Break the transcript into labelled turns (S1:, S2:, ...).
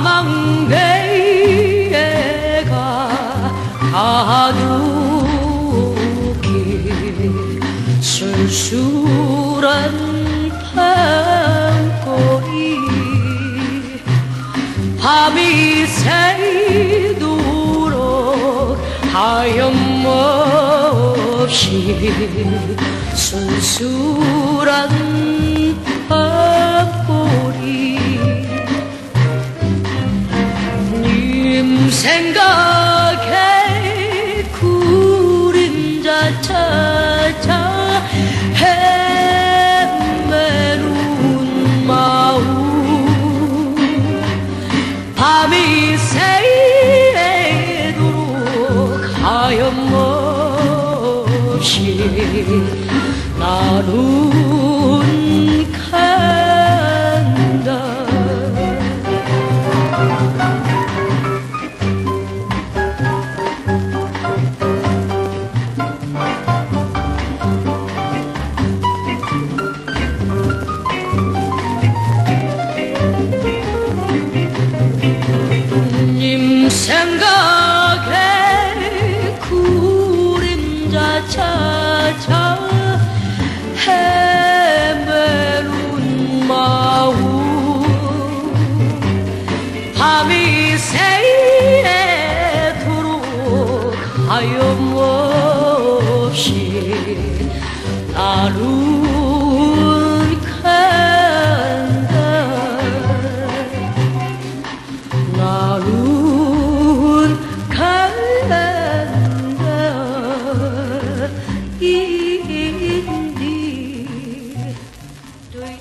S1: 망대가 가득히 술술한 밤거리 밤이 새도록 하염없이 술술한 생각에 구림자 찾아 헤매는 마음. 밤이 새도록 하염없이 나를 생각에 구림자 찾아 헤매는 마음. 밤이 새도록 하염없이 나를 indeed. Do you?